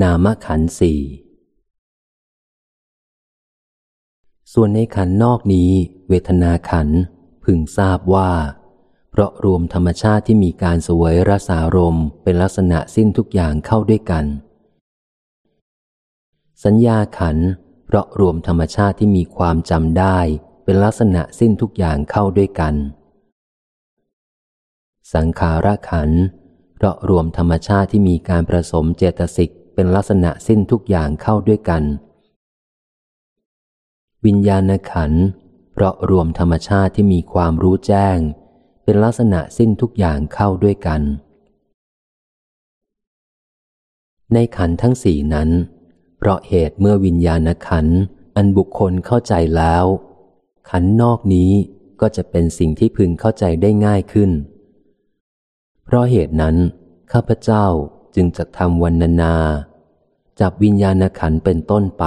นามขันสี่ ส่วนในขันนอกนี้ เวทนาขันพึงทราบว่า เพราะรวมธรรมชาติที่มีการสวยรสารมเป็นลักษณะสิ้นทุกอย่างเข้าด้วยกัน สัญญาขันเพราะรวมธรรมชาติที่มีความจำได้เป็นลักษณะสิ้นทุกอย่างเข้าด้วยกัน สังขารขันเพราะรวมธรรมชาติที่มีการประสมเจตสิก เป็นลักษณะสิ้นทุกอย่างเข้าด้วยกัน วิญญาณขันเพราะรวมธรรมชาติที่มีความรู้แจ้ง เป็นลักษณะสิ้นทุกอย่างเข้าด้วยกัน ในขันทั้งสี่นั้น เพราะเหตุเมื่อวิญญาณขันอันบุคคลเข้าใจแล้ว ขันนอกนี้ก็จะเป็นสิ่งที่พึงเข้าใจได้ง่ายขึ้น เพราะเหตุนั้น ข้าพเจ้าจึงจะทำวันนานา จับวิญญาณขันเป็นต้นไป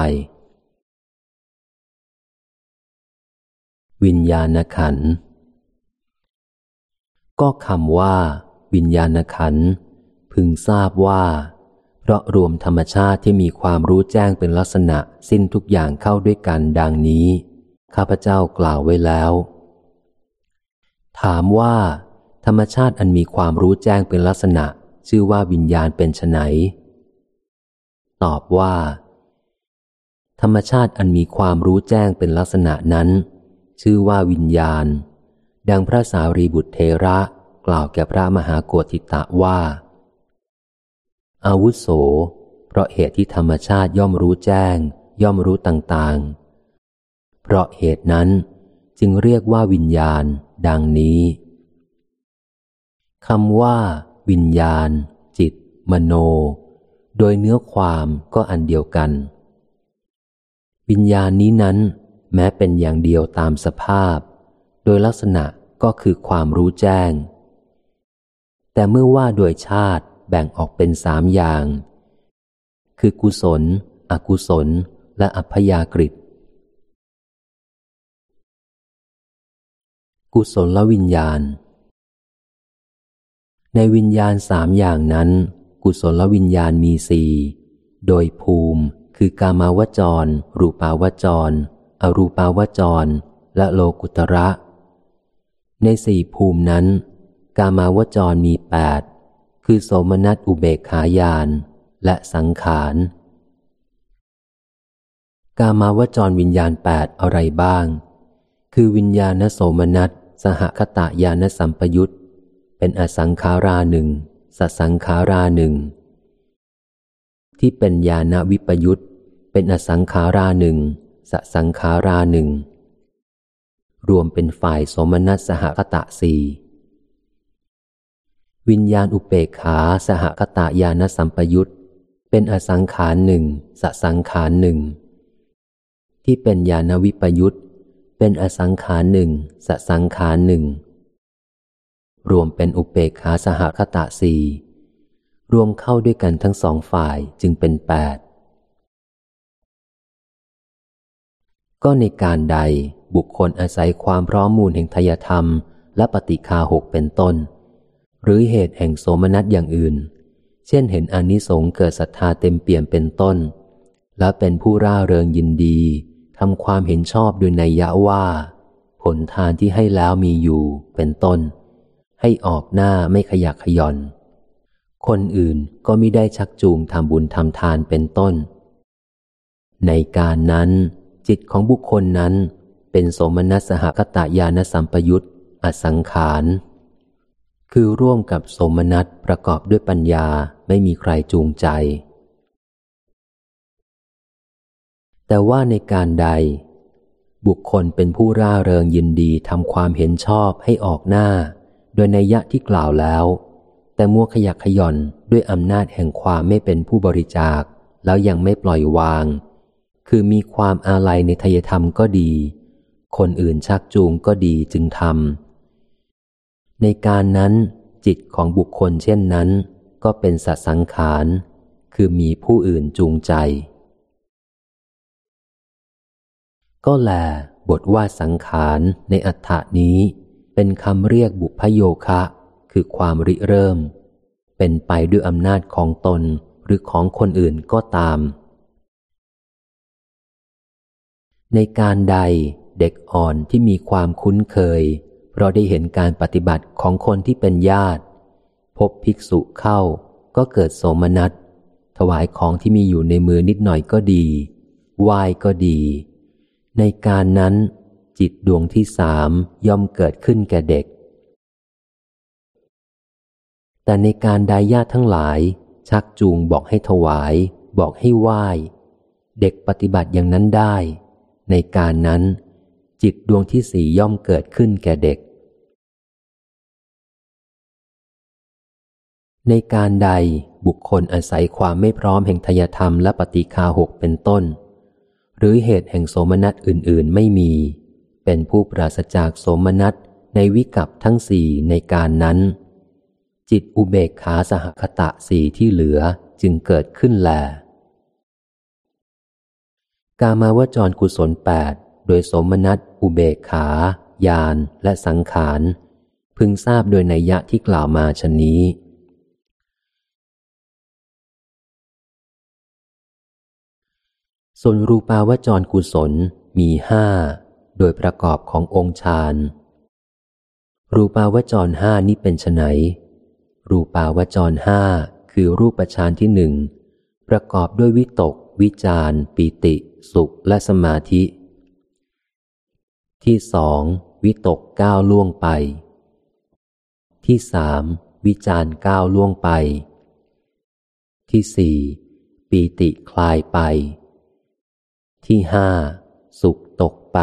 วิญญาณขัน ก็คำว่า วิญญาณขัน พึงทราบว่า เพราะรวมธรรมชาติที่มีความรู้แจ้งเป็นลักษณะสิ้นทุกอย่างเข้าด้วยกันดังนี้ ข้าพเจ้ากล่าวไว้แล้ว ถามว่า ธรรมชาติอันมีความรู้แจ้งเป็นลักษณะ ชื่อว่าวิญญาณเป็นไน ตอบว่า ธรรมชาติอันมีความรู้แจ้งเป็นลักษณะนั้น ชื่อว่าวิญญาณ ดังพระสารีบุตรเทระกล่าวแก่พระมหาโกธิตะว่า อาวุโส เพราะเหตุที่ธรรมชาติย่อมรู้แจ้ง ย่อมรู้ต่างๆ เพราะเหตุนั้นจึงเรียกว่าวิญญาณ ดังนี้คำว่า วิญญาณ จิต มโน โดยเนื้อความก็อันเดียวกัน วิญญาณนี้นั้น แม้เป็นอย่างเดียวตามสภาพ โดยลักษณะก็คือความรู้แจ้ง แต่เมื่อว่าโดยชาติแบ่งออกเป็นสามอย่าง คือกุศล อกุศล และอัพยากฤิกุศลวิญญาณ ในวิญญาณสามอย่างนั้น กุศลวิญญาณมีสี่โดยภูมิคือกามาวจร รูปาวจร อรูปาวจร และโลกุตระ ในสี่ภูมินั้น กามาวจรมีแปดคือโสมนัสอุเบกขายานและสังขาร กามาวจรวิญญาณแปดอะไรบ้าง คือวิญญาณโสมนัสสหคตายานสัมปยุตเป็นอสังขาราหนึ่ง สสังขาราหนึ่ง ที่เป็นญาณวิปยุตเป็นอสังขาราหนึ่งสสังขาราหนึ่ง รวมเป็นฝ่ายสมนัสหคตะสี่วิญญาณอุเปกขาสหคตะญาณสัมปยุตเป็นอสังขารหนึ่งสสังขารหนึ่ง ที่เป็นญาณวิปยุตเป็นอสังขารหนึ่งสสังขารหนึ่ง รวมเป็นอุเปกขาสหคตะสี่รวมเข้าด้วยกันทั้งสองฝ่ายจึงเป็นแปดก็ในการใดบุคคลอาศัยความพร้อมมูลแห่งทยธรรม และปฏิคาหกเป็นต้น หรือเหตุแห่งโสมนัสอย่างอื่น เช่นเห็นอนิสงส์เกิดศรัทธาเต็มเปี่ยมเป็นต้น และเป็นผู้ร่าเริงยินดีทำความเห็นชอบโดยในยะว่า ผลทานที่ให้แล้วมีอยู่เป็นต้น ให้ออกหน้าไม่ขยักขย่อน คนอื่นก็ไม่ได้ชักจูงทำบุญทำทานเป็นต้น ในการนั้น จิตของบุคคลนั้น เป็นสมนัสหกตายานสัมปยุตอสังขารคือร่วมกับสมนัสประกอบด้วยปัญญาไม่มีใครจูงใจ แต่ว่าในการใด บุคคลเป็นผู้ร่าเริงยินดีทำความเห็นชอบให้ออกหน้า โดยในยะที่กล่าวแล้ว แต่มัวขยักขย่อนด้วยอำนาจแห่งความไม่เป็นผู้บริจาค แล้วยังไม่ปล่อยวาง คือมีความอาลัยในทยธรรมก็ดี คนอื่นชักจูงก็ดีจึงทำในการนั้น จิตของบุคคลเช่นนั้น ก็เป็นสัสังขาร คือมีผู้อื่นจูงใจ ก็แลบทว่าสังขารในอัฏฐานี้ เป็นคำเรียกบุพโยคะ คือความริเริ่ม เป็นไปด้วยอำนาจของตนหรือของคนอื่นก็ตาม ในการใดเด็กอ่อนที่มีความคุ้นเคย เพราะได้เห็นการปฏิบัติของคนที่เป็นญาติ พบภิกษุเข้าก็เกิดโสมนัส ถวายของที่มีอยู่ในมือนิดหน่อยก็ดีไหว้ก็ดี ในการนั้น จิตดวงที่สามย่อมเกิดขึ้นแก่เด็ก แต่ในการใดญาติทั้งหลาย ชักจูงบอกให้ถวาย บอกให้ไหว้ เด็กปฏิบัติอย่างนั้นได้ ในการนั้น จิตดวงที่สี่ย่อมเกิดขึ้นแก่เด็ก ในการใดบุคคลอาศัยความไม่พร้อมแห่งทยธรรมและปฏิคาหกเป็นต้น หรือเหตุแห่งโสมนัสอื่น ๆ ไม่มี เป็นผู้ปราศจากโสมนัสในวิกัปทั้งสี่ในการนั้น จิตอุเบกขาสหคตะสี่ที่เหลือจึงเกิดขึ้นแล กามาวจรกุศลแปดโดยสมนัตอุเบกขา ญาณและสังขาร พึงทราบโดยนัยยะที่กล่าวมาชนนี้ ส่วนรูปาวจรกุศลมีห้า โดยประกอบขององค์ฌานรูปาวจรห้านี้เป็นไนรูปาวจรห้าคือรูปฌานที่หนึ่งประกอบด้วยวิตก วิจารปีติ สุขและสมาธิ ที่สองวิตกก้าวล่วงไป ที่สามวิจารก้าวล่วงไป ที่สี่ปีติคลายไป ที่ห้าสุขตกไป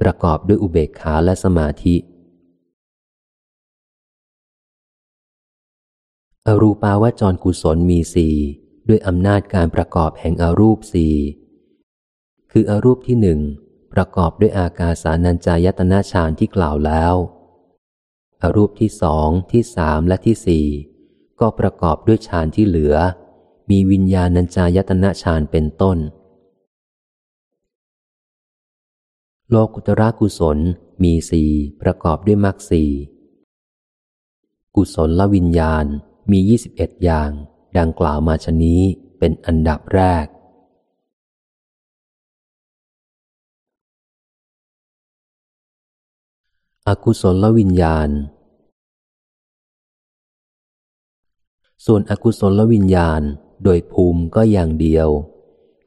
ประกอบด้วยอุเบกขาและสมาธิ อรูปาวจรกุศลมีสี่ด้วยอำนาจการประกอบแห่งอรูปสี่คืออรูปที่หนึ่งประกอบด้วยอากาสานัญจายตนะฌานที่กล่าวแล้ว อรูปที่สองที่สามและที่สี่ก็ประกอบด้วยฌานที่เหลือ มีวิญญาณัญจายตนะฌานเป็นต้น โลกุตระกุศลมีสี่ประกอบด้วยมรรคสี่กุศลละวิญญาณมียี่สิบเอ็ดอย่าง ดังกล่าวมาชนี้เป็นอันดับแรก อกุศลละวิญญาณ ส่วนอกุศลละวิญญาณโดยภูมิก็อย่างเดียว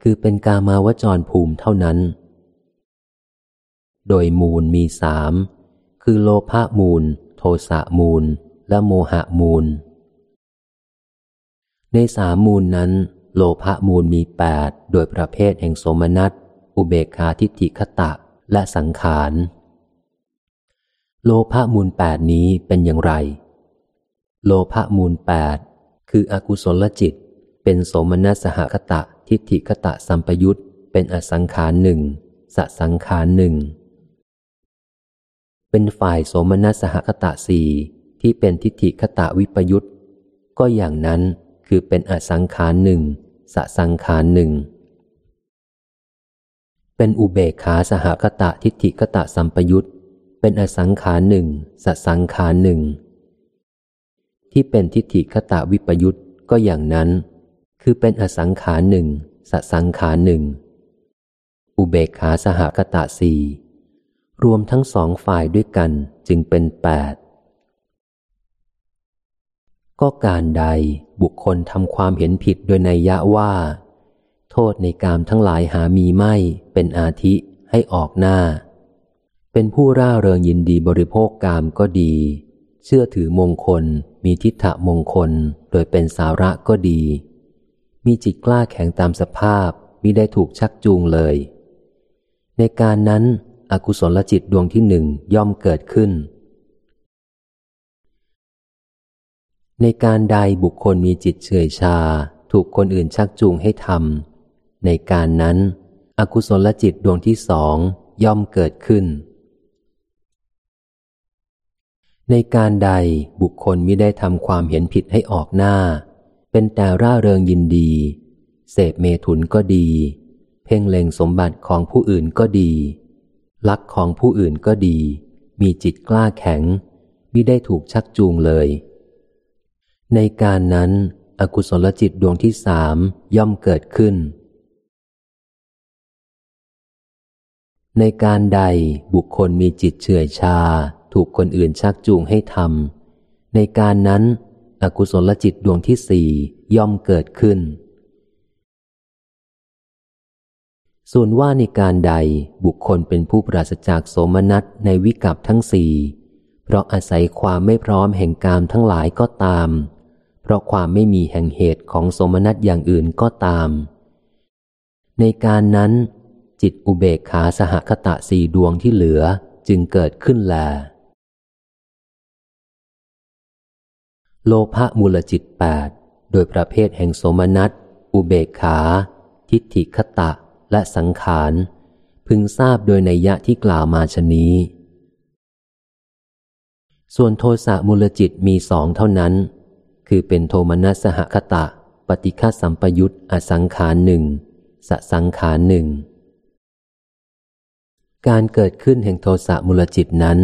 คือเป็นกามาวจรภูมิเท่านั้น โดยมูลมีสาม คือโลภะมูล โทสะมูล และโมหะมูล ในสามมูลนั้น โลภะมูลมีแปดโดยประเภทแห่งสมนัตอุเบกขาทิฏฐิคตะ และสังขาร โลภะมูลแปดนี้เป็นอย่างไร โลภะมูลแปดคืออกุศลจิต เป็นสมนัสสหคตะ ทิฏฐิคตะสัมปยุตเป็นอสังขารหนึ่งสสังขารหนึ่ง เป็นฝ่ายโสมนัสหคตะสี่ที่เป็นทิฏฐิคตะวิปยุตก็อย่างนั้นคือเป็นอสังขารหนึ่งสสังขารหนึ่ง เป็นอุเบกขาสหคตะทิฏฐิคตะสัมปยุตเป็นอสังขารหนึ่งสสังขารหนึ่ง ที่เป็นทิฏฐิคตะวิปยุตก็อย่างนั้น คือเป็นอสังขารหนึ่งสสังขารหนึ่ง อุเบกขาสหคตะสี่ รวมทั้งสองฝ่ายด้วยกันจึงเป็นแปดก็การใดบุคคลทำความเห็นผิดโดยในยะว่า โทษในกามทั้งหลายหามีไม่เป็นอาทิให้ออกหน้า เป็นผู้ร่าเริงยินดีบริโภคกามก็ดี เชื่อถือมงคล มีทิฏฐมงคลโดยเป็นสาระก็ดี มีจิตกล้าแข็งตามสภาพมิได้ถูกชักจูงเลย ในการนั้น อกุศลจิตดวงที่หนึ่งย่อมเกิดขึ้น ในการใดบุคคลมีจิตเฉยชา ถูกคนอื่นชักจูงให้ทำในการนั้น อกุศลจิตดวงที่สองย่อมเกิดขึ้น ในการใดบุคคลมิได้ทำความเห็นผิดให้ออกหน้า เป็นแต่ร่าเริงยินดี เสพเมถุนก็ดี เพ่งเล็งสมบัติของผู้อื่นก็ดี ลักของผู้อื่นก็ดี มีจิตกล้าแข็งมิได้ถูกชักจูงเลย ในการนั้น อกุศลจิตดวงที่สามย่อมเกิดขึ้น ในการใดบุคคลมีจิตเฉื่อยชา ถูกคนอื่นชักจูงให้ทำในการนั้น อกุศลจิตดวงที่สี่ย่อมเกิดขึ้น ส่วนว่าในการใดบุคคลเป็นผู้ปราศจากโสมนัสในวิกัปทั้งสี่เพราะอาศัยความไม่พร้อมแห่งกามทั้งหลายก็ตาม เพราะความไม่มีแห่งเหตุของสมนัตอย่างอื่นก็ตาม ในการนั้นจิตอุเบกขาสหคตะสี่ดวงที่เหลือจึงเกิดขึ้นแล โลภะมูลจิตแปดโดยประเภทแห่งสมนัตอุเบกขา ทิฏฐิคตะ และสังขาร พึงทราบโดยในยะที่กล่าวมาชนี้ ส่วนโทสะมูลจิตมีสองเท่านั้น คือเป็นโทมนัสหคตะ ปฏิฆาสัมปยุตอสังขารหนึ่งสสังขารหนึ่ง การเกิดขึ้นแห่งโทสะมูลจิตนั้น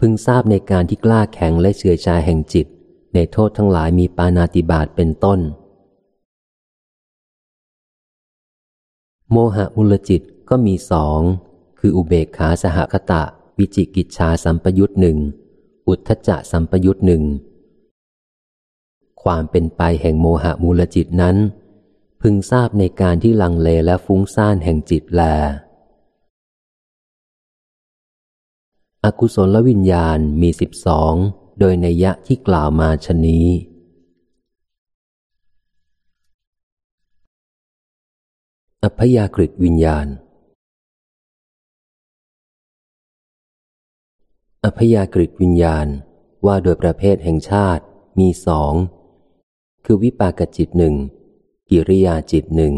พึงทราบในการที่กล้าแข็งและเฉื่อยชาแห่งจิต ในโทษทั้งหลายมีปานาติบาตเป็นต้น โมหะมูลจิตก็มีสอง คืออุเบกขาสหคตะ วิจิกิจชาสัมปยุตหนึ่ง อุทธจะสัมปยุตหนึ่ง ความเป็นไปแห่งโมหะมูลจิตนั้น พึงทราบในการที่ลังเลและฟุ้งซ่านแห่งจิตแล อกุศลวิญญาณมีสิบสอง โดยในยะที่กล่าวมาชนี้ อพยากฤิวิญญาณ อพยากฤิวิญญาณว่าโดยประเภทแห่งชาติมีสอง คือวิปากจิตหนึ่ง กิริยาจิตหนึ่ง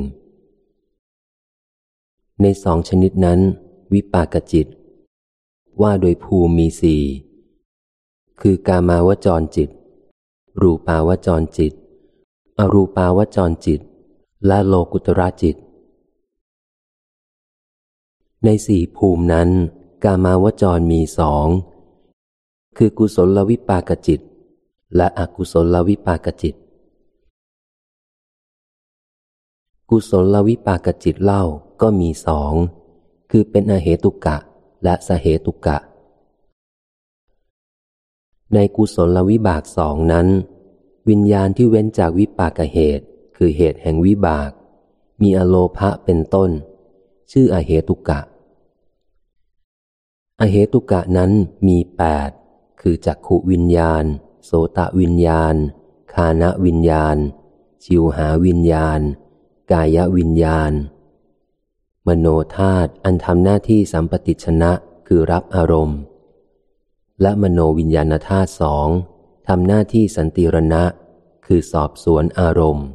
ในสองชนิดนั้น วิปากจิต ว่าโดยภูมิมีสี่ คือกามาวจรจิต รูปาวจรจิต อรูปาวจรจิต และโลกุตระจิต ในสี่ภูมินั้น กามาวจรมีสอง คือกุศลวิปากจิต และอกุศลวิปากจิต กุศลวิปากจิตเล่าก็มีสอง คือเป็นอเหตุกะและสเหตุกะ ในกุศลวิบากสองนั้น วิญญาณที่เว้นจากวิปากเหตุ คือเหตุแห่งวิบาก มีอโลภะเป็นต้น ชื่ออเหตุกะ อเหตุกะนั้นมีแปดคือจักขุวิญญาณ โสตวิญญาณ คานะวิญญาณ ชิวหาวิญญาณ กายวิญญาณ มโนธาตุอันทำหน้าที่สัมปติชนะคือรับอารมณ์ และมโนวิญญาณธาตุสองทำหน้าที่สันติรณะ คือสอบสวนอารมณ์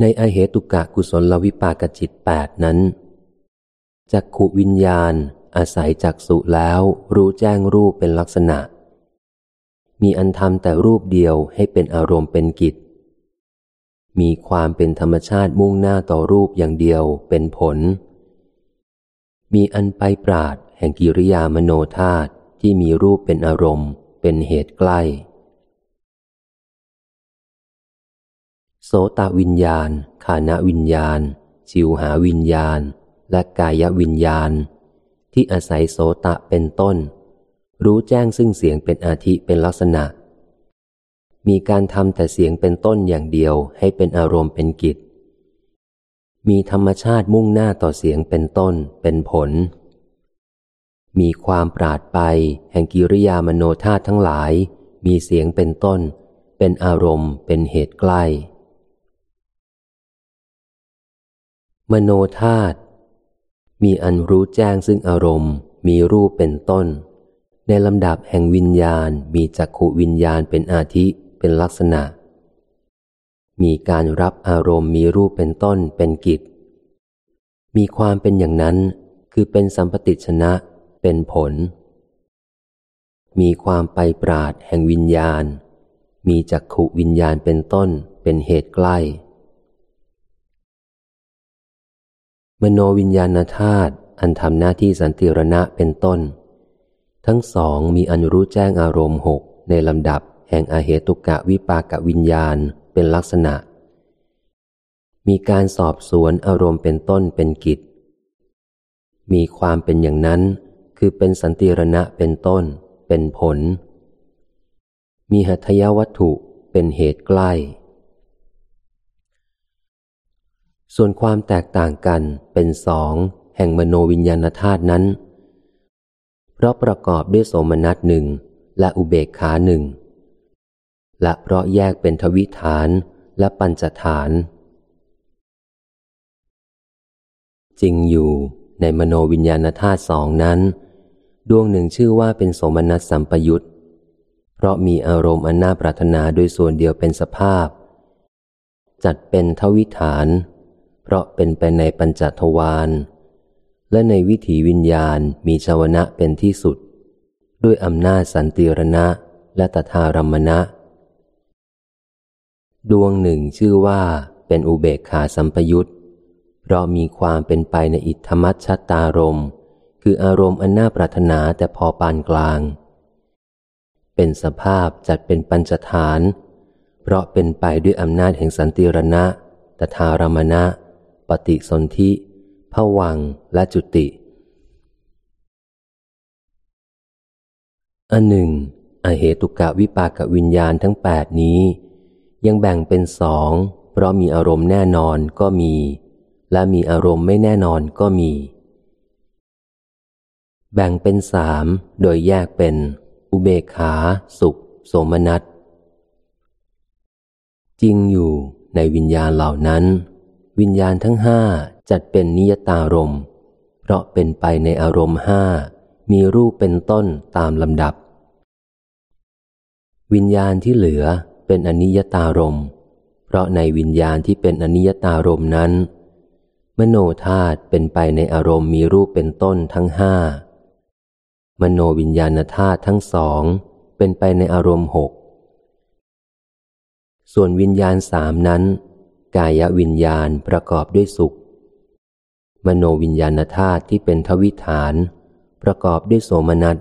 ในอเหตุกะกุศลวิปากจิตแปดนั้น จักขุวิญญาณ อาศัยจักสุแล้วรู้แจ้งรูปเป็นลักษณะ มีอันทำแต่รูปเดียวให้เป็นอารมณ์เป็นกิจ มีความเป็นธรรมชาติมุ่งหน้าต่อรูปอย่างเดียวเป็นผล มีอันไปปราดแห่งกิริยามโนธาตุที่มีรูปเป็นอารมณ์ เป็นเหตุใกล้ โสตวิญญาณ ขานวิญญาณ ชิวหาวิญญาณ และกายวิญญาณ ที่อาศัยโสตะเป็นต้น รู้แจ้งซึ่งเสียงเป็นอาทิเป็นลักษณะ มีการทำแต่เสียงเป็นต้นอย่างเดียวให้เป็นอารมณ์เป็นกิจ มีธรรมชาติมุ่งหน้าต่อเสียงเป็นต้นเป็นผล มีความปราดไปแห่งกิริยามโนธาตุทั้งหลาย มีเสียงเป็นต้น เป็นอารมณ์เป็นเหตุใกล้มโนธาตุ มีอันรู้แจ้งซึ่งอารมณ์ มีรูปเป็นต้น ในลำดับแห่งวิญญาณ มีจักขุวิญญาณเป็นอาทิเป็นลักษณะ มีการรับอารมณ์มีรูปเป็นต้นเป็นกิจ มีความเป็นอย่างนั้น คือเป็นสัมปติชนะ เป็นผล มีความไปปราดแห่งวิญญาณ มีจักขุวิญญาณเป็นต้นเป็นเหตุใกล้ มโนวิญญาณธาตุอันทำหน้าที่สันติรณะเป็นต้น ทั้งสองมีอันรู้แจ้งอารมณ์หกในลำดับแห่งอาเหตุกะวิปากวิญญาณเป็นลักษณะ มีการสอบสวนอารมณ์เป็นต้นเป็นกิจ มีความเป็นอย่างนั้น คือเป็นสันติรณะเป็นต้น เป็นผล มีหัตถยวัตถุเป็นเหตุใกล้ ส่วนความแตกต่างกันเป็นสองแห่งมโนวิญญาณธาตุนั้น เพราะประกอบด้วยโสมนัสหนึ่งและอุเบกขาหนึ่ง และเพราะแยกเป็นทวิฐานและปัญจฐาน จริงอยู่ในมโนวิญญาณธาตุสองนั้น ดวงหนึ่งชื่อว่าเป็นโสมนัสสัมปยุตเพราะมีอารมณ์อันน่าปรารถนาโดยส่วนเดียวเป็นสภาพ จัดเป็นทวิฐาน เพราะเป็นไปในปัญจทวารและในวิถีวิญญาณมีชาวนะเป็นที่สุด ด้วยอำนาจสันติรณะและตถารมณะ ดวงหนึ่งชื่อว่าเป็นอุเบกขาสัมปยุตเพราะมีความเป็นไปในอิทธมัชชตารมคืออารมณ์อันน่าปรารถนาแต่พอปานกลาง เป็นสภาพจัดเป็นปัญจฐาน เพราะเป็นไปด้วยอำนาจแห่งสันติรณะตถารมณะ ปฏิสนธิผวังและจุติ อันหนึ่ง อเหตุกะวิปากวิญญาณทั้งแปดนี้ ยังแบ่งเป็นสอง เพราะมีอารมณ์แน่นอนก็มี และมีอารมณ์ไม่แน่นอนก็มี แบ่งเป็นสาม โดยแยกเป็น อุเบกขา สุข โสมนัสจริงอยู่ในวิญญาณเหล่านั้น วิญญาณทั้งห้าจัดเป็นนิยตารม เพราะเป็นไปในอารมณ์ห้ามีรูปเป็นต้นตามลำดับ วิญญาณที่เหลือเป็นอนิยตารม เพราะในวิญญาณที่เป็นอนิยตารมนั้น มโนธาตุเป็นไปในอารมณ์มีรูปเป็นต้นทั้งห้ามโนวิญญาณธาตุทั้งสองเป็นไปในอารมณ์หกส่วนวิญญาณสามนั้น กายวิญญาณประกอบด้วยสุข มโนวิญญาณธาตุที่เป็นทวิฐาน ประกอบด้วยโสมนัส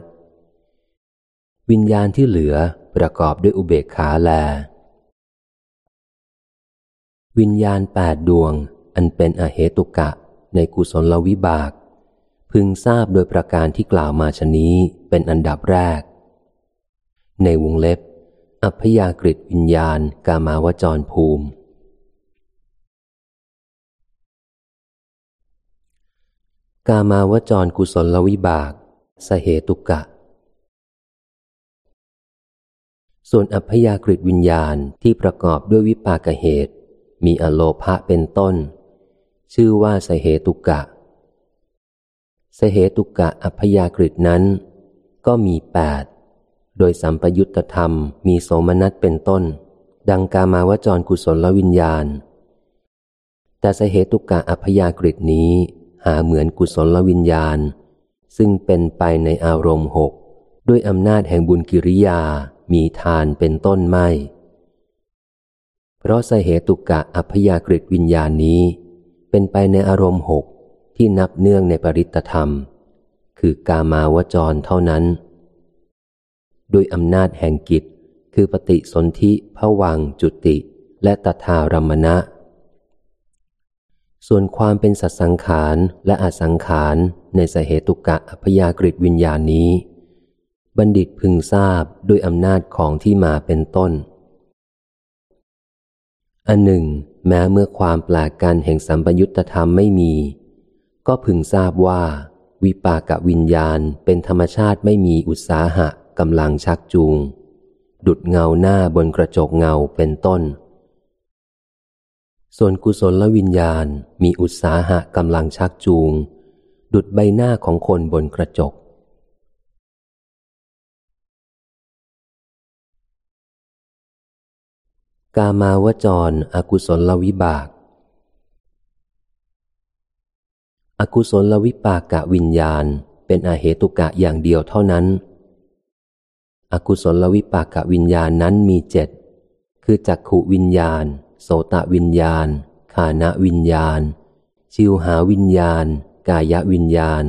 วิญญาณที่เหลือประกอบด้วยอุเบกขาแล วิญญาณแปดดวง อันเป็นอเหตุกะในกุศลวิบาก พึงทราบโดยประการที่กล่าวมาชนี้เป็นอันดับแรก ในวงเล็บ อัพยากฤิวิญญาณกามาวจรภูมิ กามาวจรกุศลวิบาก สเหตุกะ ส่วนอัพยากฤิวิญญาณที่ประกอบด้วยวิปากเหตุ มีอโลภะเป็นต้น ชื่อว่าสเหตุกะ สเหตุกะอัพยากฤินั้น ก็มีแปดโดยสัมปยุตธรรมมีโสมนัสเป็นต้น ดังกามาวจรกุศลวิญญาณ แต่สเหตุกะอัพยากฤินี้ หาเหมือนกุศลวิญญาณ ซึ่งเป็นไปในอารมณ์หกด้วยอำนาจแห่งบุญกิริยามีทานเป็นต้นไม่ เพราะสเหตุกะอัพยากฤิวิญญาณนี้ เป็นไปในอารมณ์หกที่นับเนื่องในปริตธรรม คือกามาวจรเท่านั้น ด้วยอำนาจแห่งกิจ คือปฏิสนธิผวังจุติ และตถารมณะ ส่วนความเป็นสัตสังขารและอสังขารในสเหตุกะอพยากฤิวิญญาณนี้ บัณฑิตพึงทราบด้วยอำนาจของที่มาเป็นต้น อันหนึ่ง แม้เมื่อความแปลกกันแห่งสัมปยุตธรรมไม่มี ก็พึงทราบว่า วิปากวิญญาณเป็นธรรมชาติไม่มีอุตสาหะกำลังชักจูง ดุดเงาหน้าบนกระจกเงาเป็นต้น ส่วนกุศลวิญญาณมีอุตสาหะกำลังชักจูง ดุดใบหน้าของคนบนกระจก กามาวจรอกุศลวิบาก อกุศลวิปากะวิญญาณเป็นอาเหตุกะอย่างเดียวเท่านั้น อกุศลวิปากะวิญญาณนั้นมีเจ็ด คือจักขุวิญญาณ โสตวิญญาณ ขานวิญญาณ ชิวหาวิญญาณ กายวิญญาณ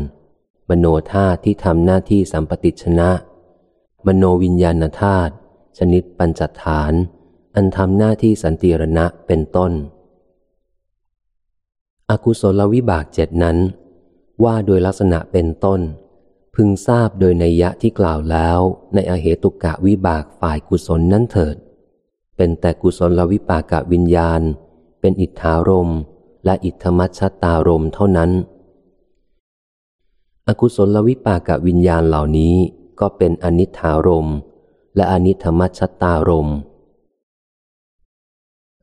มโนธาตุที่ทำหน้าที่สัมปติชนะ มโนวิญญาณธาตุชนิดปัญจฐาน อันทำหน้าที่สันติรณะเป็นต้น อกุศลวิบากเจ็ดนั้น ว่าโดยลักษณะเป็นต้น พึงทราบโดยในยะที่กล่าวแล้วในอเหตุกะวิบากฝ่ายกุศลนั้นเถิด เป็นแต่กุศลวิปากะวิญญาณ เป็นอิทธารมและอิทธมัชชตารมเท่านั้น อกุศลวิปากะวิญญาณเหล่านี้ก็เป็นอนิถารมและอนิธมัชตารม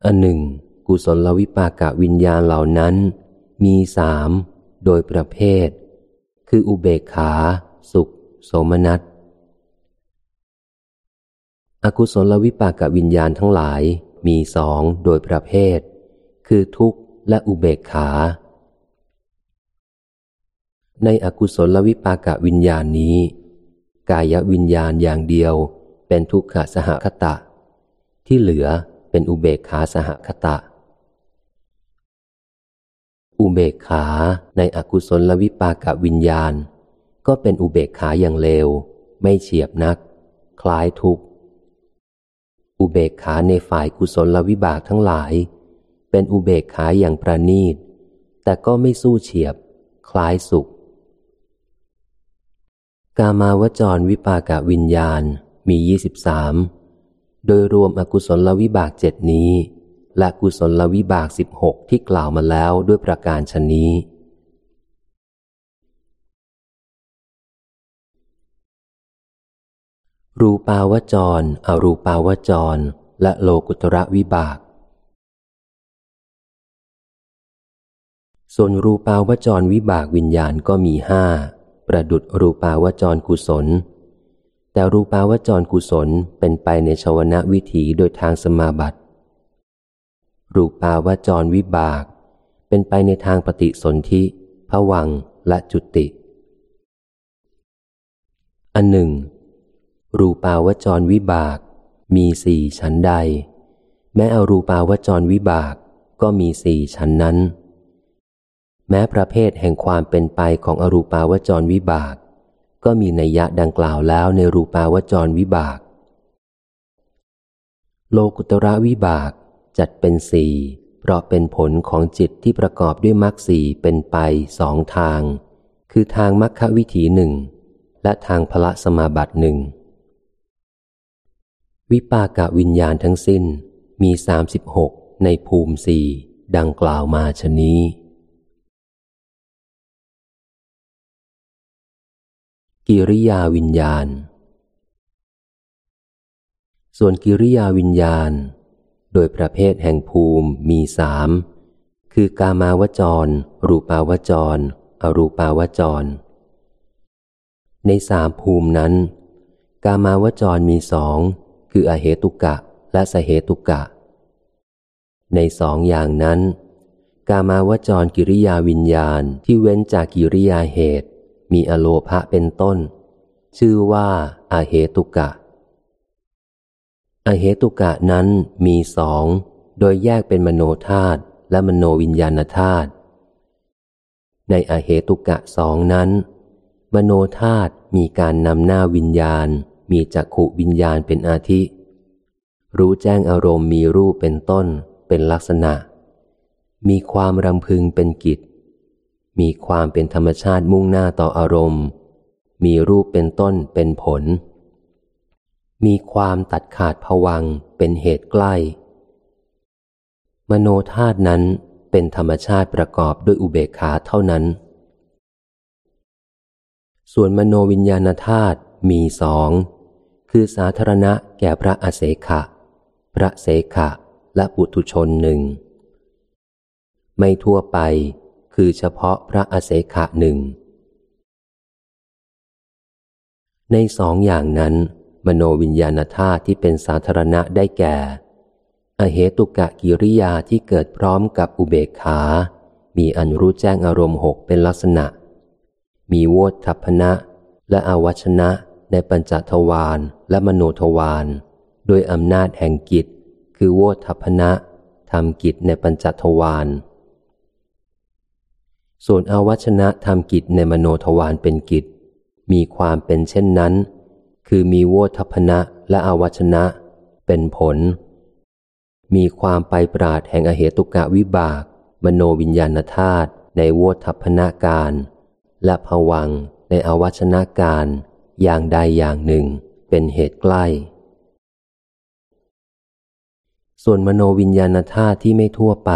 อันหนึ่ง กุศลวิปากะวิญญาณเหล่านั้น มีสามโดยประเภท คืออุเบกขา สุข โสมนัส อกุศลวิปากวิญญาณทั้งหลายมีสองโดยประเภท คือทุกข์และอุเบกขา ในอกุศลวิปากวิญญาณนี้ กายวิญญาณอย่างเดียวเป็นทุกขสหคตะ ที่เหลือเป็นอุเบกขาสหคตะ อุเบกขาในอกุศลวิปากวิญญาณ ก็เป็นอุเบกขาอย่างเลว ไม่เฉียบนัก คล้ายทุกข์ อุเบกขาในฝ่ายกุศลวิบากทั้งหลาย เป็นอุเบกขาอย่างประณีต แต่ก็ไม่สู้เฉียบ คล้ายสุข กามาวจรวิปากะวิญญาณมียี่สิบสามโดยรวมอกุศลวิบากเจ็ดนี้ และกุศลวิบากสิบหกที่กล่าวมาแล้วด้วยประการชนนี้ รูปาวจร อรูปาวจร และโลกุตระวิบาก ส่วนรูปาวจรวิบากวิญญาณก็มีห้า ประดุดรูปาวจรกุศล แต่รูปาวจรกุศลเป็นไปในชวนะวิถีโดยทางสมาบัติ รูปาวจรวิบาก เป็นไปในทางปฏิสนธิผวังและจุติ อันหนึ่ง รูปาวจรวิบาก มีสี่ชั้นใด แม้อารูปาวจรวิบากก็มีสี่ชั้นนั้น แม้ประเภทแห่งความเป็นไปของอรูปาวจรวิบาก ก็มีนัยยะดังกล่าวแล้วในรูปาวจรวิบาก โลกุตระวิบากจัดเป็นสี่เพราะเป็นผลของจิตที่ประกอบด้วยมรรคสี่เป็นไปสองทาง คือทางมรรควิถีหนึ่งและทางพละสมาบัติหนึ่ง วิปากะวิญญาณทั้งสิ้นมีสามสิบหกในภูมิสี่ดังกล่าวมาชนี้ กิริยาวิญญาณ ส่วนกิริยาวิญญาณ โดยประเภทแห่งภูมิมีสามคือกามาวจร รูปาวจร อรูปาวจร ในสามภูมินั้น กามาวจรมีสอง คืออเหตุกะและสเหตุกะ ในสองอย่างนั้น กามาวจรกิริยาวิญญาณที่เว้นจากกิริยาเหตุ มีอโลภะเป็นต้น ชื่อว่าอาเหตุกะอาเหตุกะนั้นมีสองโดยแยกเป็นมโนธาตุและมโนวิญญาณธาตุในอาเหตุกะสองนั้น มโนธาตุมีการนำหน้าวิญญาณ มีจักขุวิญญาณเป็นอาทิ รู้แจ้งอารมณ์มีรูปเป็นต้น เป็นลักษณะ มีความรำพึงเป็นกิจ มีความเป็นธรรมชาติมุ่งหน้าต่ออารมณ์ มีรูปเป็นต้นเป็นผล มีความตัดขาดผวังเป็นเหตุใกล้ มโนธาตุนั้นเป็นธรรมชาติประกอบด้วยอุเบกขาเท่านั้น ส่วนมโนวิญญาณธาตุ มีสอง คือสาธารณะแก่พระอเสขะ พระเสขะและปุถุชนหนึ่ง ไม่ทั่วไป คือเฉพาะพระอเสขะหนึ่ง ในสองอย่างนั้น มโนวิญญาณธาตุที่เป็นสาธารณะได้แก่ อเหตุกะกิริยาที่เกิดพร้อมกับอุเบกขา มีอันรู้แจ้งอารมณ์หกเป็นลักษณะ มีโวทัพนะและอวัชนะ ในปัญจทวารและมโนทวารโดยอำนาจแห่งกิจ คือโวทัพนะทำกิจในปัญจทวารส่วนอวัชนะทำกิจในมโนทวารเป็นกิจ มีความเป็นเช่นนั้น คือมีโวทัพนะและอวัชนะเป็นผล มีความไปปราดแห่งอเหตุกะวิบาก มโนวิญญาณธาตุในโวทัพนาการ และผวังในอวัชนาการ อย่างใดอย่างหนึ่งเป็นเหตุใกล้ ส่วนมโนวิญญาณธาตุที่ไม่ทั่วไป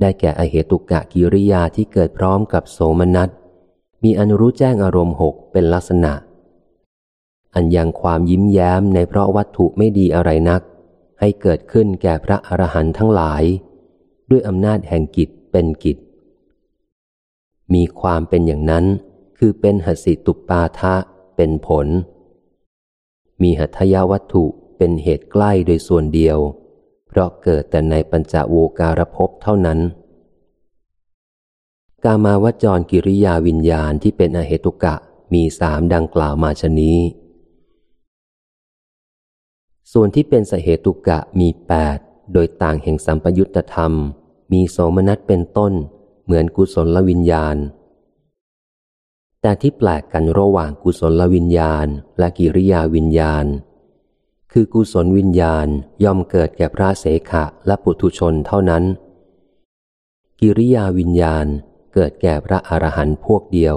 ได้แก่อเหตุกะกิริยาที่เกิดพร้อมกับโสมนัส มีอนุรู้แจ้งอารมณ์หกเป็นลักษณะ อันยังความยิ้มแย้มในเพราะวัตถุไม่ดีอะไรนัก ให้เกิดขึ้นแก่พระอรหันต์ทั้งหลาย ด้วยอำนาจแห่งกิจเป็นกิจ มีความเป็นอย่างนั้นคือเป็นหสิตุปาทะ เป็นผล มีหัตถยาวัตถุเป็นเหตุใกล้โดยส่วนเดียว เพราะเกิดแต่ในปัญจโวการภพเท่านั้น กามาวจรกิริยาวิญญาณที่เป็นอเหตุกะมีสามดังกล่าวมาชนี้ ส่วนที่เป็นสเหตุกะมีแปดโดยต่างแห่งสัมปยุตธรรม มีโสมนัสเป็นต้น เหมือนกุศลวิญญาณ แต่ที่แปลกกันระหว่างกุศลวิญญาณ และกิริยาวิญญาณ คือกุศลวิญญาณย่อมเกิดแก่พระเสขะและปุถุชนเท่านั้น กิริยาวิญญาณเกิดแก่พระอรหันต์พวกเดียว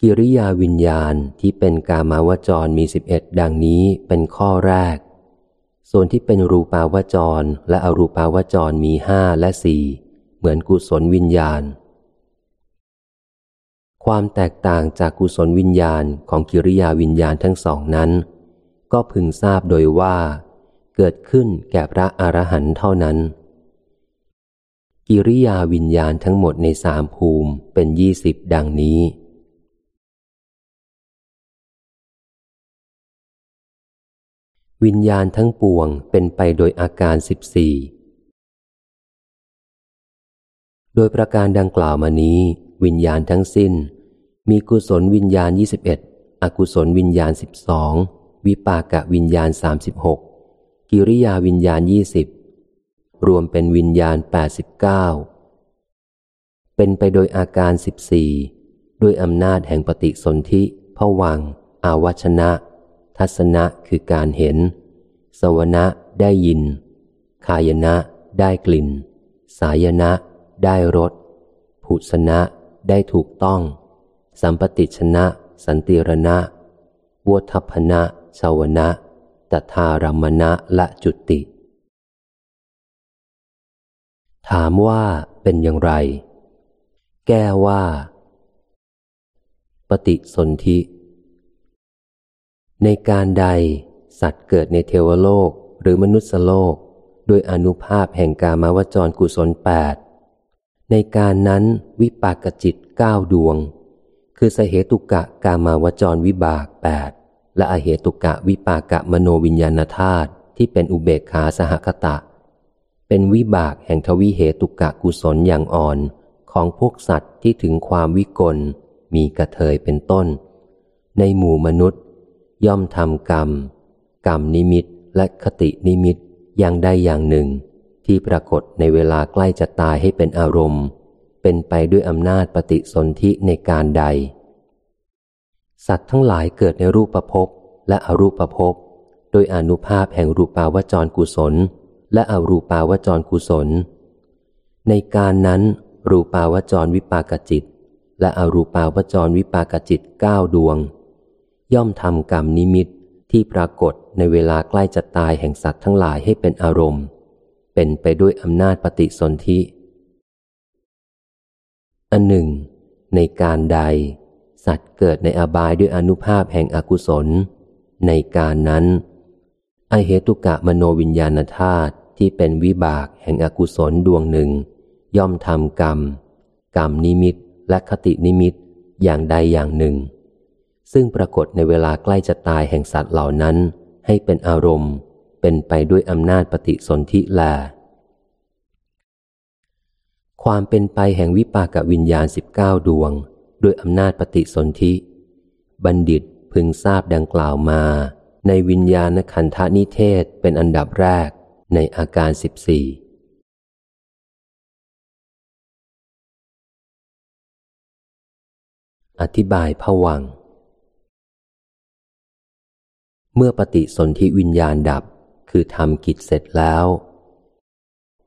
กิริยาวิญญาณที่เป็นกามาวจรมีสิบเอ็ดดังนี้เป็นข้อแรก ส่วนที่เป็นรูปาวจรและอรูปาวจรมีห้าและสี่เหมือนกุศลวิญญาณ ความแตกต่างจากกุศลวิญญาณของกิริยาวิญญาณทั้งสองนั้น ก็พึงทราบโดยว่า เกิดขึ้นแก่พระอรหันต์เท่านั้น กิริยาวิญญาณทั้งหมดในสามภูมิเป็นยี่สิบดังนี้ วิญญาณทั้งปวงเป็นไปโดยอาการสิบสี่โดยประการดังกล่าวมานี้ วิญญาณทั้งสิ้น มีกุศลวิญญาณยี่สิบเอ็ดอกุศลวิญญาณสิบสองวิปากะวิญญาณสามสิบหกกิริยาวิญญาณยี่สิบรวมเป็นวิญญาณแปดสิบเก้าเป็นไปโดยอาการสิบสี่ด้วยอำนาจแห่งปฏิสนธิผวัง อาวัชนะ ทัศนะคือการเห็น สวนะได้ยิน คายนะได้กลิ่น สายนะได้รสผุสนะ ได้ถูกต้อง สัมปติชนะ สันติรณะวัฏพนะชาวนะตถารมณะละจุติ ถามว่าเป็นอย่างไร แก้ว่า ปฏิสนธิ ในการใด สัตว์เกิดในเทวโลกหรือมนุษยโลก ด้วยอนุภาพแห่งกามาวจรกุศลแปด ในการนั้นวิปากจิตเก้าดวง คือสเหตุกะกามาวจรวิบากแปดและอเหตุกะวิปากะมโนวิญญาณธาตุที่เป็นอุเบกขาสหคตะ เป็นวิบากแห่งทวิเหตุกะกุศลอย่างอ่อนของพวกสัตว์ที่ถึงความวิกล มีกระเทยเป็นต้น ในหมู่มนุษย์ ย่อมทำกรรม กรรมนิมิตและคตินิมิตอย่างใดอย่างหนึ่ง ที่ปรากฏในเวลาใกล้จะตายให้เป็นอารมณ์ เป็นไปด้วยอำนาจปฏิสนธิในการใด สัตว์ทั้งหลายเกิดในรูปประพบและอรูปประพบโดยอนุภาพแห่งรูปาวจรกุศล และอรูปาวจรกุศล ในการนั้นรูปาวจรวิปากจิต และอรูปาวจรวิปากจิตเก้าดวง ย่อมทำกรรมนิมิตที่ปรากฏในเวลาใกล้จะตายแห่งสัตว์ทั้งหลายให้เป็นอารมณ์ เป็นไปด้วยอำนาจปฏิสนธิ อันหนึ่ง ในการใด สัตว์เกิดในอบายด้วยอนุภาพแห่งอกุศล ในการนั้นไอเหตุกะมโนวิญญาณธาตุที่เป็นวิบากแห่งอกุศลดวงหนึ่ง ย่อมทำกรรม กรรมนิมิตและคตินิมิตอย่างใดอย่างหนึ่ง ซึ่งปรากฏในเวลาใกล้จะตายแห่งสัตว์เหล่านั้นให้เป็นอารมณ์ เป็นไปด้วยอำนาจปฏิสนธิแล ความเป็นไปแห่งวิปากวิญญาณสิบเก้าดวง ด้วยอำนาจปฏิสนธิ บัณฑิตพึงทราบดังกล่าวมา ในวิญญาณขันธนิเทศเป็นอันดับแรกในอาการสิบสี่อธิบายผวัง เมื่อปฏิสนธิวิญญาณดับ คือทำกิจเสร็จแล้ว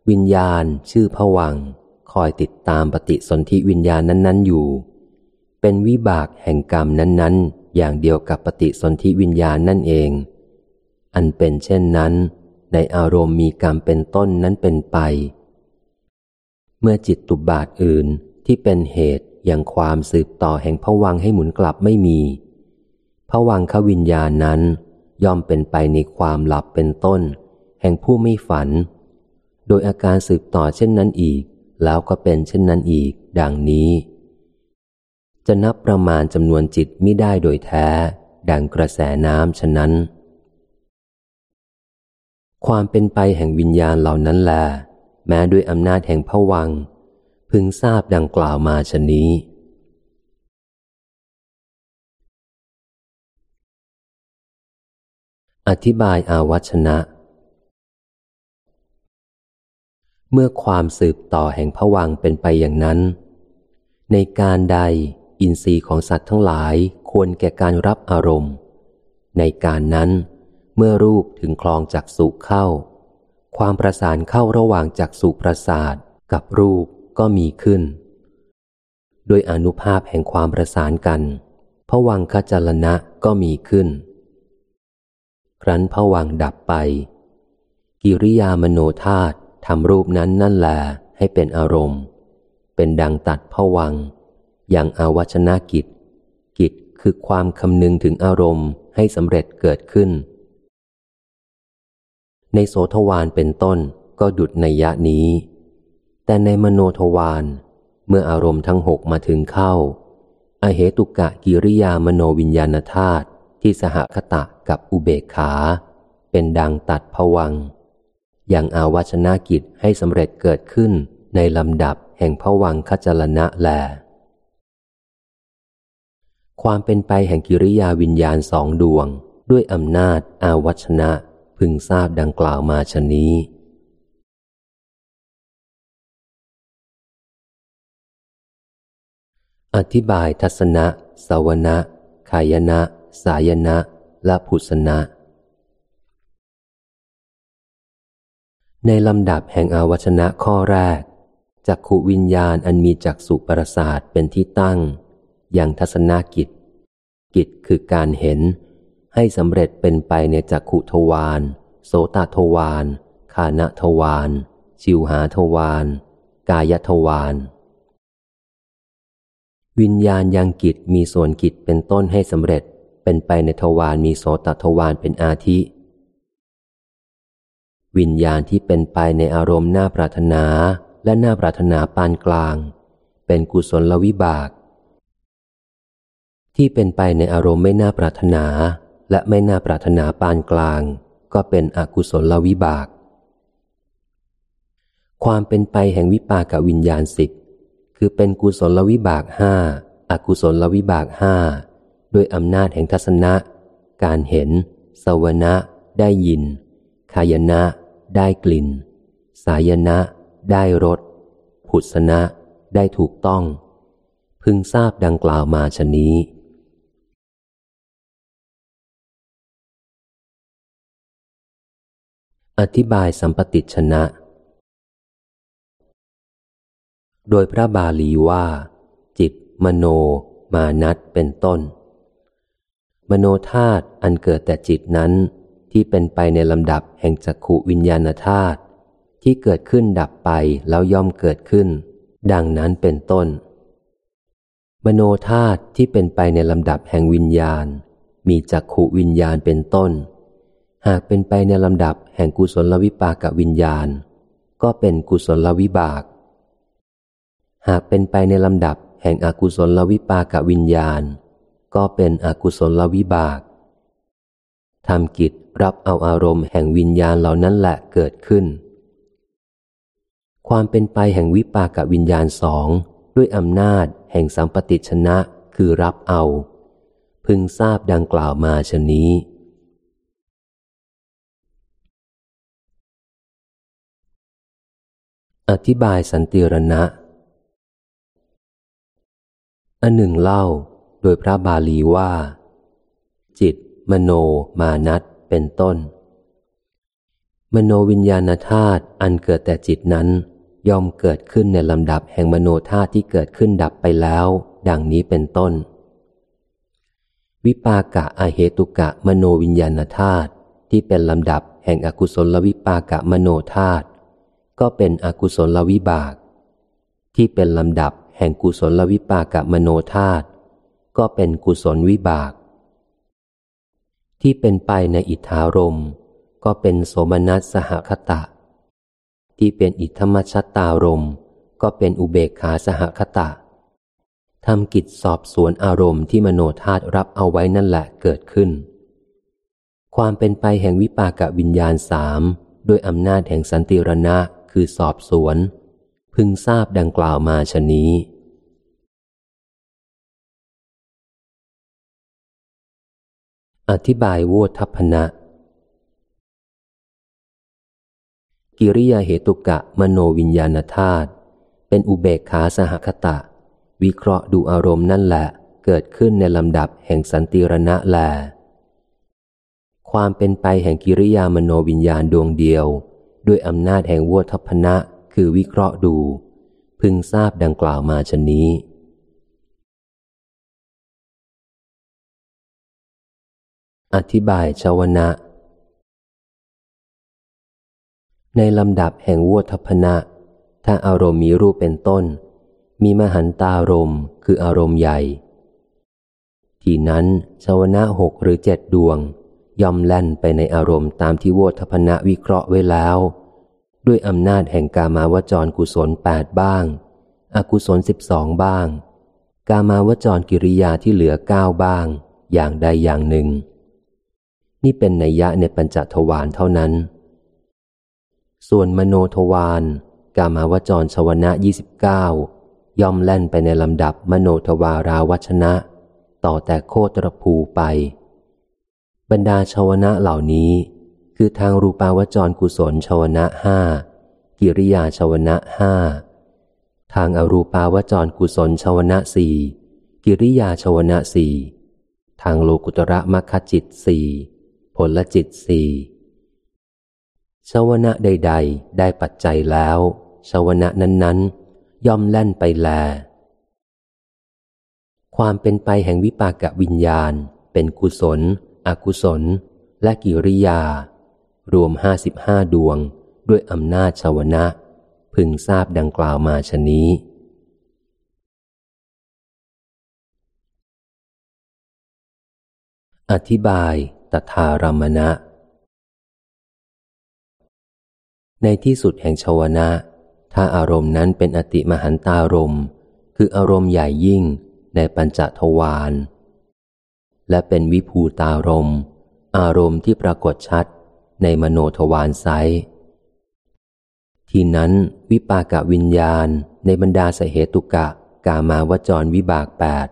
วิญญาณชื่อผวัง คอยติดตามปฏิสนธิวิญญาณนั้น ๆ อยู่ เป็นวิบากแห่งกรรมนั้นๆ อย่างเดียวกับปฏิสนธิวิญญาณนั่นเอง อันเป็นเช่นนั้น ในอารมณ์มีกรรมเป็นต้นนั้นเป็นไป เมื่อจิตตุบาทอื่นที่เป็นเหตุอย่างความสืบต่อแห่งผวังให้หมุนกลับไม่มีผวังขวิญญาณนั้น ย่อมเป็นไปในความหลับเป็นต้น แห่งผู้ไม่ฝัน โดยอาการสืบต่อเช่นนั้นอีก แล้วก็เป็นเช่นนั้นอีก ดังนี้ จะนับประมาณจำนวนจิตไม่ได้โดยแท้ ดังกระแสน้ำฉะนั้น ความเป็นไปแห่งวิญญาณเหล่านั้นแล แม้ด้วยอำนาจแห่งผวัง พึงทราบดังกล่าวมาชนี้ อธิบายอาวัชนะ เมื่อความสืบต่อแห่งผวังเป็นไปอย่างนั้น ในการใดอินทรีย์ของสัตว์ทั้งหลายควรแก่การรับอารมณ์ ในการนั้น เมื่อรูปถึงคลองจักสุเข้า ความประสานเข้าระหว่างจักสุประสาทกับรูปก็มีขึ้น โดยอนุภาพแห่งความประสานกันผวังขจรณะก็มีขึ้น ครั้นผวังดับไป กิริยามโนธาตทำรูปนั้นนั่นแหลให้เป็นอารมณ์ เป็นดังตัดผวัง อย่างอาวัชนากิจ กิจคือความคำนึงถึงอารมณ์ให้สำเร็จเกิดขึ้น ในโสทวานเป็นต้นก็ดุดในยะนี้ แต่ในมโนทวานเมื่ออารมณ์ทั้งหกมาถึงเข้า อเหตุกะกิริยามโนวิญญาณธาตุที่สหคตะ กับอุเบกขา เป็นดังตัดผวัง อย่างอาวชนากิจให้สำเร็จเกิดขึ้นในลำดับแห่งผวังขจรณะแล ความเป็นไปแห่งกิริยาวิญญาณสองดวง ด้วยอำนาจอาวัชนะพึงทราบดังกล่าวมาชนี้อธิบายทัศนะ สวนะขายนะ สายนะ และพุสนะ ในลำดับแห่งอาวชนะข้อแรกจักขุวิญญาณอันมีจักสุปรสาทเป็นที่ตั้ง อย่างทัศนกิจ กิจคือการเห็น ให้สำเร็จเป็นไปในจักขุทวารโสตทวารคานทวารชิวหาทวารกายทวารวิญญาณยังกิจมีส่วนกิจเป็นต้นให้สำเร็จ เป็นไปในทวารมีโสตทวารเป็นอาทิ วิญญาณที่เป็นไปในอารมณ์น่าปรารถนาและน่าปรารถนาปานกลาง เป็นกุศลวิบาก ที่เป็นไปในอารมณ์ไม่น่าปรารถนาและไม่น่าปรารถนาปานกลาง ก็เป็นอกุศลวิบาก ความเป็นไปแห่งวิปากวิญญาณสิบคือเป็นกุศลวิบากห้าอากุศลวิบากห้า ด้วยอำนาจแห่งทัศนะ การเห็น สวนะได้ยินคายนะ ได้กลิ่น สายนะ ได้รสผุสนะ ได้ถูกต้อง พึงทราบดังกล่าวมาชนี้อธิบายสัมปติชนะ โดยพระบาลีว่า จิต มโน มานัตเป็นต้น มโนธาตุอันเกิดแต่จิตนั้น ที่เป็นไปในลำดับแห่งจักขุวิญญาณธาตุที่เกิดขึ้นดับไปแล้วย่อมเกิดขึ้น ดังนั้นเป็นต้น มโนธาตุที่เป็นไปในลำดับแห่งวิญญาณ มีจักขุวิญญาณเป็นต้น หากเป็นไปในลำดับแห่งกุศลวิปากวิญญาณ ก็เป็นกุศลวิบาก หากเป็นไปในลำดับแห่งอกุศลวิปากวิญญาณ ก็เป็นอกุศลวิบากทำกิจรับเอาอารมณ์แห่งวิญญาณเหล่านั้นแหละเกิดขึ้น ความเป็นไปแห่งวิปากวิญญาณสองด้วยอำนาจแห่งสัมปติชนะคือรับเอา พึงทราบดังกล่าวมาชนี้ อธิบายสันติรณะอันหนึ่งเล่า โดยพระบาลีว่า จิต มโนมานัตเป็นต้น มโนวิญญาณธาตุอันเกิดแต่จิตนั้น ย่อมเกิดขึ้นในลำดับแห่งมโนธาตุที่เกิดขึ้นดับไปแล้ว ดังนี้เป็นต้น วิปากะอาเหตุกะมโนวิญญาณธาตุที่เป็นลำดับแห่งอกุศลวิปากะมโนธาตุก็เป็นอกุศลวิบาก ที่เป็นลำดับแห่งกุศลวิปากะมโนธาตุ ก็เป็นกุศลวิบาก ที่เป็นไปในอิทธารมก็เป็นโสมนัสสหคตะ ที่เป็นอิทธมชัตตารมก็เป็นอุเบกขาสหคตะทำกิจสอบสวนอารมณ์ที่มโนธาตุรับเอาไว้นั่นแหละเกิดขึ้น ความเป็นไปแห่งวิปากวิญญาณสามด้วยอำนาจแห่งสันติรณะคือสอบสวน พึงทราบดังกล่าวมาชนี้ อธิบายโวทัพนะ กิริยาเหตุกะมโนวิญญาณธาตุเป็นอุเบกขาสหคตะ วิเคราะห์ดูอารมณ์นั่นแหละ เกิดขึ้นในลำดับแห่งสันติรณะแล ความเป็นไปแห่งกิริยามโนวิญญาณดวงเดียว ด้วยอำนาจแห่งวัฏพนะคือวิเคราะห์ดู พึงทราบดังกล่าวมาชนนี้ อธิบายชาวนะ ในลำดับแห่งวัฏพนะ ถ้าอารมณ์มีรูปเป็นต้น มีมหันตารมคืออารมณ์ใหญ่ ที่นั้นชาวนะหกหรือเจ็ดดวง ย่อมแล่นไปในอารมณ์ตามที่โวทพนะวิเคราะห์ไว้แล้ว ด้วยอำนาจแห่งกามาวจรกุศลแปดบ้าง อกุศลสิบสองบ้าง กามาวจรกิริยาที่เหลือเก้าบ้าง อย่างใดอย่างหนึ่ง นี่เป็นนัยยะในปัญจทวารเท่านั้น ส่วนมโนทวารกามาวจรชวนะยี่สิบเก้าย่อมแล่นไปในลำดับมโนทวาราวัชนะ ต่อแต่โคตรภูไป บรรดาชวนะเหล่านี้ คือทางรูปาวจรกุศลชวนะห้ากิริยาชวนะห้าทางอรูปาวจรกุศลชวนะสี่กิริยาชวนะสี่ทางโลกุตระมัคจิตสี่ ผลจิตสี่ชาวนะใด ๆ ได้ปัจจัยแล้วชาวนะนั้น ๆ ย่อมแล่นไปแล ความเป็นไปแห่งวิปากวิญญาณ เป็นกุศล อกุศล และกิริยา รวมห้าสิบห้าดวงด้วยอำนาจชาวนะ พึงทราบดังกล่าวมาชนี้อธิบาย ตถารมณะ ในที่สุดแห่งชาวนะ ถ้าอารมณ์นั้นเป็นอติมหันตารมคืออารมณ์ใหญ่ยิ่งในปัญจทวารและเป็นวิภูตารมอารมณ์ที่ปรากฏชัดในมโนทวารไซที่นั้นวิปากวิญญาณในบรรดาสเหตุกะกามาวจรวิบากแปด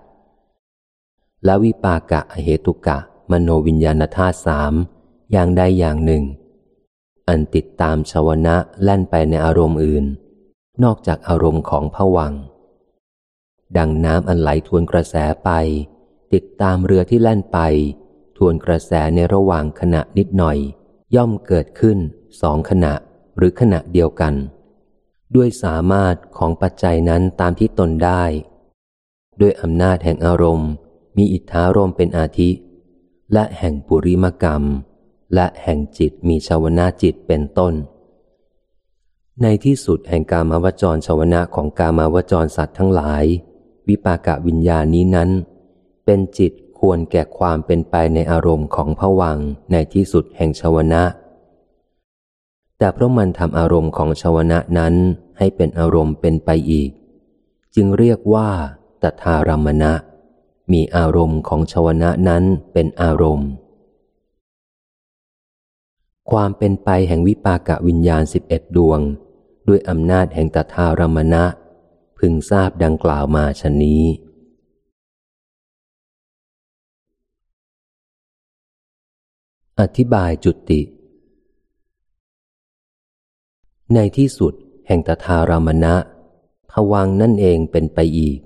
และวิปากะเหตุกะ มโนวิญญาณธาตุสามอย่างใดอย่างหนึ่ง อันติดตามชาวนะแล่นไปในอารมณ์อื่น นอกจากอารมณ์ของผวัง ดังน้ำอันไหลทวนกระแสไป ติดตามเรือที่แล่นไป ทวนกระแสในระหว่างขณะนิดหน่อย ย่อมเกิดขึ้นสองขณะหรือขณะเดียวกัน ด้วยสามารถของปัจจัยนั้นตามที่ตนได้ ด้วยอำนาจแห่งอารมณ์ มีอิทธารมเป็นอาทิ และแห่งปุริมกรรม และแห่งจิตมีชาวนาจิตเป็นต้น ในที่สุดแห่งกามาวจรชาวนะของกามาวจรสัตว์ทั้งหลาย วิปากะวิญญาณนี้นั้น เป็นจิตควรแก่ความเป็นไปในอารมณ์ของผวังในที่สุดแห่งชาวนะ แต่เพราะมันทำอารมณ์ของชาวนะนั้นให้เป็นอารมณ์เป็นไปอีก จึงเรียกว่าตถารมณะ มีอารมณ์ของชาวนะนั้นเป็นอารมณ์ ความเป็นไปแห่งวิปากะวิญญาณสิบเอ็ดดวง ด้วยอำนาจแห่งตถารมณะ พึงทราบดังกล่าวมาชนนี้ อธิบายจุติ ในที่สุดแห่งตถารามณะผวังนั่นเองเป็นไปอีก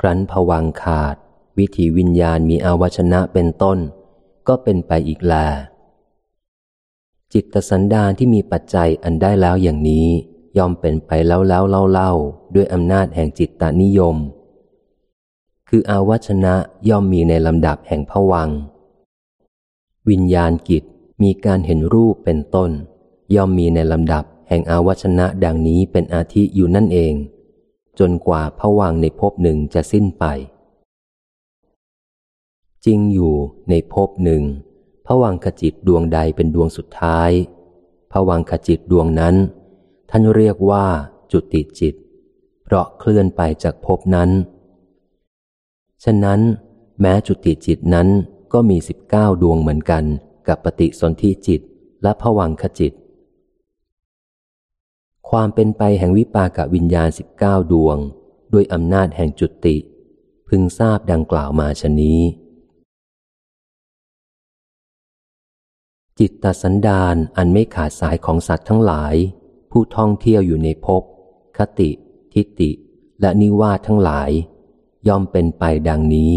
ครั้นผวังขาด วิถีวิญญาณมีอาวชนะเป็นต้น ก็เป็นไปอีกแล จิตสันดานที่มีปัจจัยอันได้แล้วอย่างนี้ ย่อมเป็นไปแล้วแล้วเล่าเล่าด้วยอำนาจแห่งจิตตานิยม คืออาวัชนะย่อมมีในลำดับแห่งผวัง วิญญาณกิจมีการเห็นรูปเป็นต้น ย่อมมีในลำดับแห่งอาวัชนะดังนี้เป็นอาทิอยู่นั่นเอง จนกว่าผวังในภพหนึ่งจะสิ้นไป จริงอยู่ในภพหนึ่งผวังขจิตดวงใดเป็นดวงสุดท้ายผวังขจิตดวงนั้น ท่านเรียกว่าจุติจิต เพราะเคลื่อนไปจากภพนั้น ฉะนั้น แม้จุติจิตนั้นก็มีสิบเก้าดวงเหมือนกันกับปฏิสนธิจิตและผวังขจิต ความเป็นไปแห่งวิปากวิญญาณสิบเก้าดวง ด้วยอำนาจแห่งจุติ พึงทราบดังกล่าวมาชนี้ จิตตสันดานอันไม่ขาดสายของสัตว์ทั้งหลาย ผู้ท่องเที่ยวอยู่ในภพคติ ทิฏฐิและนิวาทั้งหลาย ย่อมเป็นไปดังนี้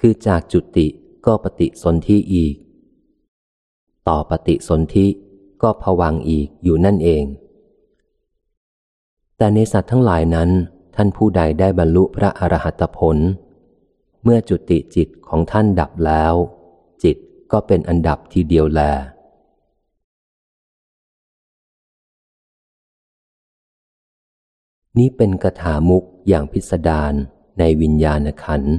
คือจากจุติก็ปฏิสนธิอีก ต่อปฏิสนธิ ก็ผวังอีกอยู่นั่นเอง แต่ในสัตว์ทั้งหลายนั้น ท่านผู้ใดได้บรรลุพระอรหัตผล เมื่อจุติจิตของท่านดับแล้ว จิตก็เป็นอันดับทีเดียวแลนี้เป็นกถามุกอย่างพิสดารในวิญญาณขันธ์